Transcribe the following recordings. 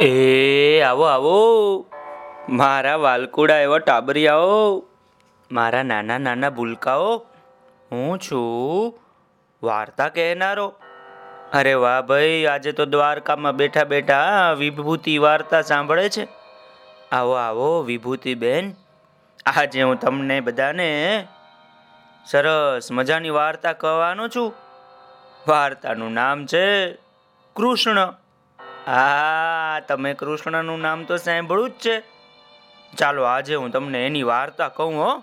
એ, આવો આવો. મારા વાલકુડા એવા ટાબરિયાઓ. મારા નાના નાના ભૂલકાઓ. હું છું વાર્તા કહેનારો. અરે વાહ ભાઈ, આજે તો દ્વારકામાં બેઠા બેઠા વિભૂતિ વાર્તા સાંભળે છે. આવો આવો વિભૂતિ બેન આજે હું તમને બધાને સરસ મજાની વાર્તા કહેવાનો છું. વાર્તાનું નામ છે કૃષ્ણ. હા, તમે કૃષ્ણનું નામ તો સાંભળ્યું જ છે. ચાલો, આજે હું તમને એની વાર્તા કહું, હો.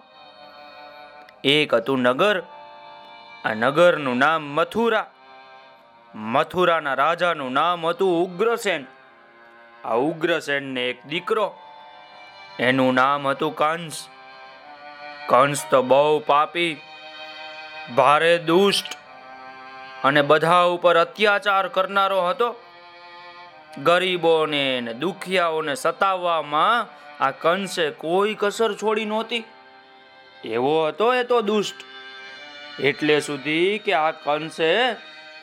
એક હતું નગર, આ નગરનું નામ મથુરા. મથુરાના રાજાનું નામ હતું ઉગ્રસેન. આ ઉગ્રસેનને એક દીકરો, એનું નામ હતું કંસ. કંસ તો બહુ પાપી, ભારે દુષ્ટ અને બધા ઉપર અત્યાચાર કરનારો હતો. ગરીબોને ને દુખિયાઓને સતાવવામાં આ કંસે કોઈ કસર છોડી નહોતી. એવો હતો એ તો દુષ્ટ. એટલે સુધી કે આ કંસે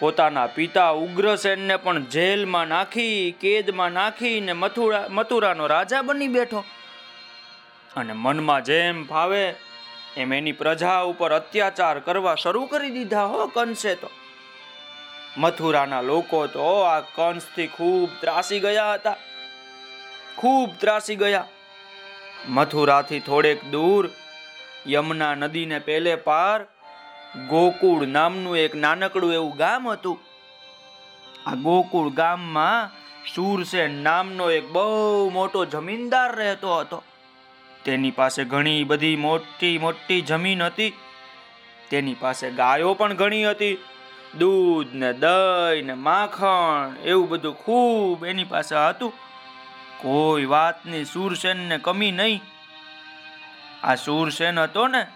પોતાના પિતા ઉગ્રસેનને પણ જેલમાં નાખી, કેદમાં નાખીને મથુરા, મથુરાનો રાજા બની બેઠો. અને મનમાં જેમ ફાવે એમ એની પ્રજા ઉપર અત્યાચાર કરવા શરૂ કરી દીધા હો કંસે તો. મથુરાના લોકો તો આ કંસથી ખૂબ ત્રાસી ગયા હતા. ખૂબ ત્રાસી ગયા. મથુરાથી થોડેક દૂર યમુના નદીને પેલે પાર ગોકુળ નામનું એક નાનકડું એવું ગામ હતું. આ ગોકુળ ગામમાં સુરસેન નામનો એક બહુ મોટો જમીનદાર રહેતો હતો. તેની પાસે ઘણી બધી મોટી મોટી જમીન હતી. તેની પાસે ગાયો પણ ઘણી હતી. દૂધ ને દહીં ને માખણ, એવું બધું ખૂબ એની પાસે હતું. કોઈ વાતની સુરસેનને કમી નહીં. આ સુરસેન હતો ને,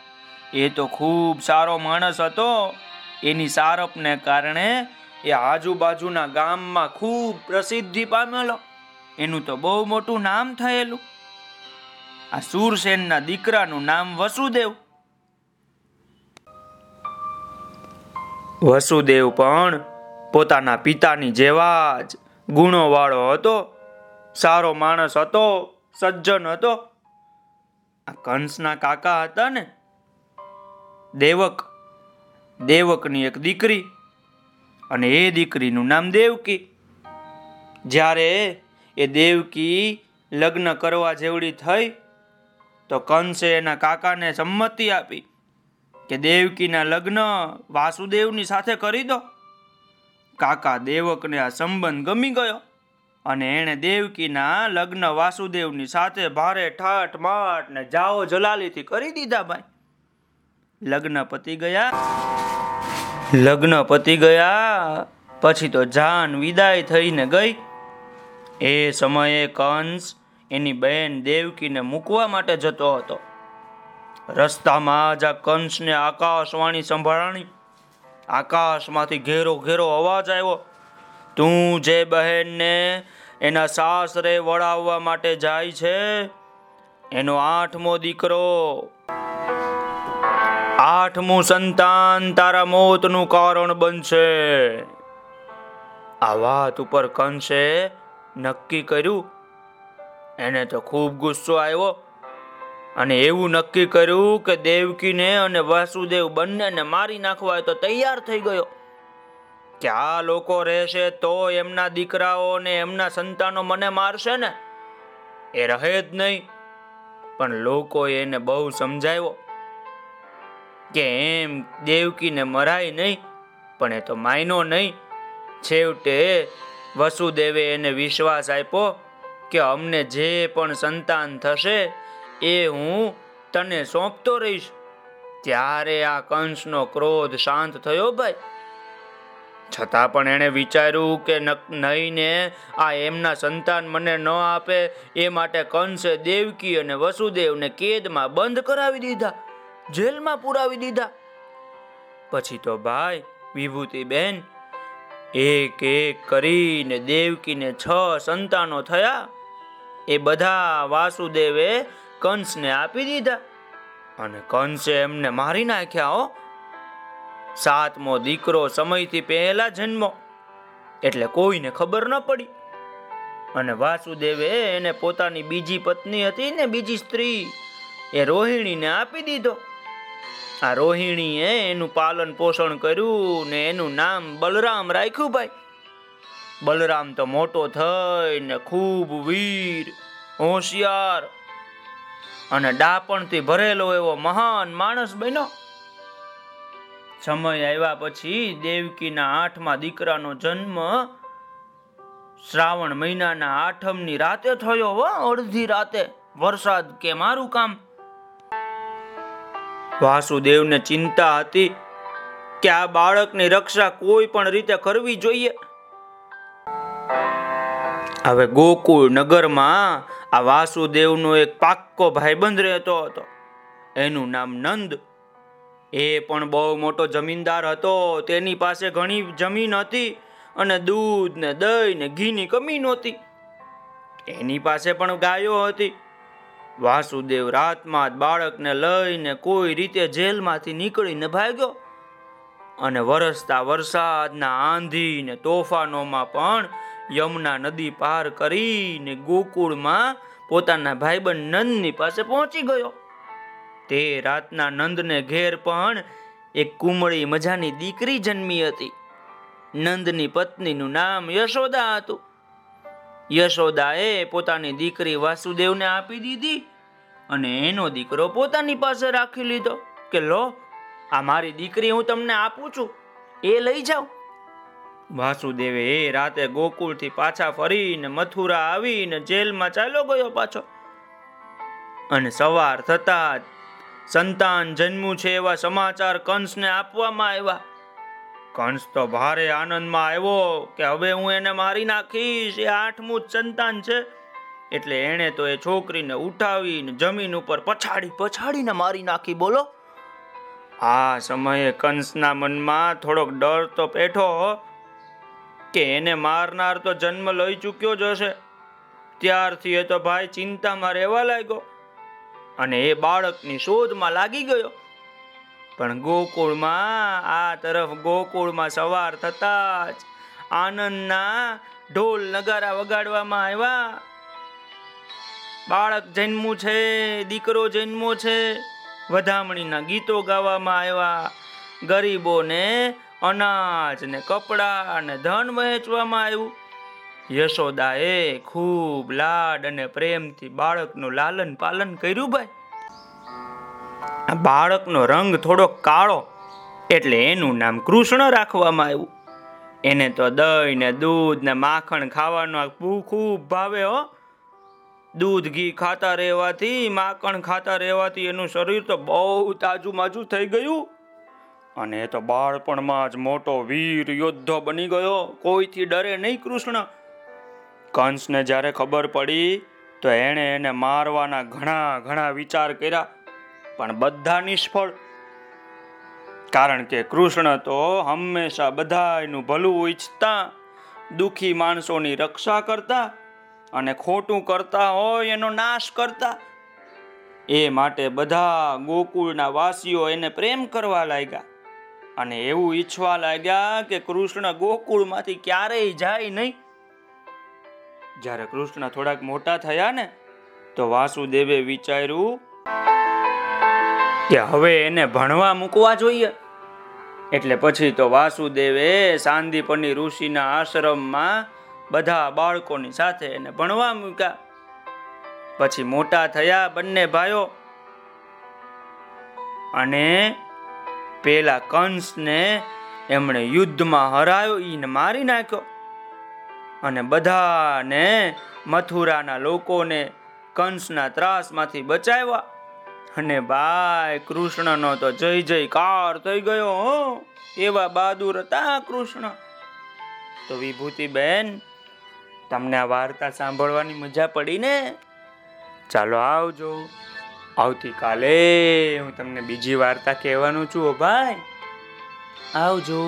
એ તો ખૂબ સારો માણસ હતો. એની સારપને કારણે એ આજુબાજુના ગામમાં ખૂબ પ્રસિદ્ધિ પામેલો. એનું તો બહુ મોટું નામ થયેલું. આ સુરસેનના દીકરાનું નામ વસુદેવ. વસુદેવ પણ પોતાના પિતાની જેવા જ ગુણોવાળો હતો. સારો માણસ હતો, સજ્જન હતો. આ કંસના કાકા હતા ને, દેવક. દેવકની એક દીકરી અને એ દીકરીનું નામ દેવકી. જ્યારે એ દેવકી લગ્ન કરવા જેવડી થઈ, તો કંસે એના કાકાને સંમતિ આપી. કે દેવકીના લગ્ન વાસુદેવની સાથે કરી દો. કાકા દેવકને આ સંબંધ ગમી ગયો અને એણે દેવકીના લગ્ન વાસુદેવની સાથે ભારે ઠાઠ માઠ ને જાઓ જલાલીથી કરી દીધા ભાઈ. લગ્ન પતી ગયા. લગ્ન પતી ગયા, પછી તો જાન વિદાય થઈને ગઈ. એ સમયે કંસ એની બહેન દેવકીને મૂકવા માટે જતો હતો. રસ્તામાં જ આ કંસને આકાશવાણી સંભાળાણી. આકાશમાંથી ઘેરો ઘેરો અવાજ આવ્યો. તું જે બહેનને એના સાસરે વળાવવા માટે જાય છે, એનો આઠમો દીકરો. આઠમું સંતાન તારા મોતનું કારણ બનશે. આ વાત ઉપર કંસે નક્કી કર્યું. એને તો ખૂબ ગુસ્સો આવ્યો. અને એવું નક્કી કર્યું કે દેવકીને અને વાસુદેવ બંનેને મારી નાખવા તો તૈયાર થઈ ગયો. કે આ લોકો રહેશે તો એમના દીકરાઓ ને એમના સંતાનો મને મારશે ને? એ રહે જ નહીં. પણ લોકોએ એને બહુ સમજાવ્યો કે એમ દેવકીને મરાય નહીં, પણ એ તો માયનો નહીં. છેવટે વસુદેવે એને વિશ્વાસ આપ્યો કે અમને જે પણ સંતાન થશે એ હું તને સોંપતો રહીશ. ત્યારે આ કંસનો ક્રોધ શાંત થયો ભાઈ. છતાં પણ એણે વિચાર્યું કે નહીં ને આ એમના સંતાન મને ન આપે, એ માટે કંસે દેવકી અને વસુદેવને કેદમાં બંધ કરાવી દીધા, જેલમાં પુરાવી દીધા. પછી તો ભાઈ, વિભૂતિબેન, એક એક કરીને દેવકીને છ સંતાનો થયા. એ બધા વાસુદેવે કંસને આપી દીધા અને કંસે એમને મારી નાખ્યા, હો. સાતમો દીકરો સમયથી પહેલા જન્મો, એટલે કોઈને ખબર ન પડી. અને વાસુદેવે એને પોતાની બીજી પત્ની હતી ને બીજી સ્ત્રી, એ રોહિણીને આપી દીધો. આ રોહિણીએ એનું પાલન પોષણ કર્યું ને એનું નામ બલરામ રાખ્યું ભાઈ. બલરામ તો મોટો થઈને ખૂબ વીર, હોશિયાર અને ડાપણથી ભરેલો એવો મહાન માણસ બન્યો. સમય આવ્યા પછી દેવકીના આઠમા દીકરાનો જન્મ શ્રાવણ મહિનાના આઠમની રાતે થયો હો, અડધી રાતે. વરસાદ કે મારું કામ? વાસુદેવને ચિંતા હતી કે આ બાળકની રક્ષા કોઈ પણ રીતે કરવી જોઈએ. હવે ગોકુળ નગરમાં આ વાસુદેવનો એક પાક્કો ભાઈબંધ રહેતો હતો. એનું નામ નંદ. એ પણ બહુ મોટો જમીનદાર હતો. તેની પાસે ઘણી જમીન હતી અને દૂધ ને દહીં ને ઘીની કમી નહોતી. એની પાસે પણ ગાયો હતી. વાસુદેવ રાતમાં જ બાળકને લઈને કોઈ રીતે જેલમાંથી નીકળીને ભાગ્યો અને વરસતા વરસાદના આંધી ને તોફાનોમાં પણ યમુના નદી પાર કરીને ગોકુળમાં પોતાના ભાઈબંધ નંદની પાસે પહોંચી ગયો. તે રાતના નંદને ઘેર પણ એક કુમળી મજાની દીકરી જન્મી હતી. નંદની પત્નીનું નામ યશોદા હતું. યશોદાએ પોતાની દીકરી વાસુદેવને આપી દીધી અને એનો દીકરો પોતાની પાસે રાખી લીધો કે, લો, આ મારી દીકરી હું તમને આપું છું. એ લઈ જાઓ. વાસુદેવે એ રાતે ગોકુળથી પાછા ફરીને મથુરા આવીને જેલમાં ચાલ્યો ગયો પાછો. અને સવાર થતા સંતાન જન્મ્યું છે એવા સમાચાર કંસને આપવામાં આવ્યા. કંસ તો ભારે આનંદમાં આવ્યો કે હવે હું એને મારી નાખીશ, એ આઠમું જ સંતાન છે. એટલે એણે તો એ છોકરીને ઉઠાવીને જમીન ઉપર પછાડી પછાડીને મારી નાખી, બોલો. આ સમયે કંસના મનમાં થોડોક ડર તો પેઠો કે એને મારનાર તો જન્મ લઈ ચૂક્યો જ હશે. ત્યારથી એ તો ભાઈ ચિંતામાં રહેવા લાગ્યો અને એ બાળકની શોધમાં લાગી ગયો. પણ ગોકુળમાં, આ તરફ ગોકુળમાં સવાર થતા જ આનંદના ઢોલ નગારા વગાડવામાં આવ્યા. બાળક જન્મું છે, દીકરો જન્મો છે, વધામણીના ગીતો ગાવામાં આવ્યા. ગરીબોને અનાજ ને કપડા અને ધન વહેંચવામાં આવ્યું. યશોદાએ ખૂબ લાડ અને પ્રેમથી બાળકનું લાલન પાલન કર્યું ભાઈ. બાળકનો રંગ થોડો કાળો એટલે એનું નામ કૃષ્ણ રાખવામાં આવ્યું. એને તો દહીં ને દૂધ ને માખણ ખાવાનો ખૂબ ભાવે હો. દૂધ ઘી ખાતા રહેવાથી, માખણ ખાતા રહેવાથી એનું શરીર તો બહુ તાજું માજું થઈ ગયું. અને એ તો બાળપણમાં જ મોટો વીર યોદ્ધો બની ગયો. કોઈથી ડરે નહીં કૃષ્ણ. કંસને જ્યારે ખબર પડી, તો એણે એને મારવાના ઘણા ઘણા વિચાર કર્યા, પણ બધા નિષ્ફળ. કારણ કે કૃષ્ણ તો હંમેશા બધાનું ભલું ઈચ્છતા, દુઃખી માણસોની રક્ષા કરતા અને ખોટું કરતા હોય એનો નાશ કરતા. એ માટે બધા ગોકુળના વાસીઓ એને પ્રેમ કરવા લાગ્યા. અને એવું ઈચ્છવા લાગ્યા કે કૃષ્ણ ગોકુળમાંથી ક્યારેય જાય નહીં. જ્યારે કૃષ્ણ થોડાક મોટા થયા ને, તો વાસુદેવે વિચાર્યું કે હવે એને ભણવા મૂકવા જોઈએ. એટલે પછી તો વાસુદેવે સાંદીપની ઋષિના આશ્રમમાં બધા બાળકોની સાથે એને ભણવા મૂક્યા. પછી મોટા થયા બંને ભાઈઓ અને પેલા કંસને એમણે યુદ્ધમાં હરાયો, ઈને મારી નાખ્યો. અને બધાને મથુરાના લોકોને કંસના ત્રાસમાંથી બચાવ્યા. અને ભાઈ, કૃષ્ણનો તો જય જયકાર થઈ ગયો, હો. એવા બહાદુર હતા કૃષ્ણ. તો વિભૂતિ બેન તમને આ વાર્તા સાંભળવાની મજા પડી ને? ચાલો આવજો. આવતીકાલે હું તમને બીજી વાર્તા કહેવાનું છું ભાઈ. આવજો.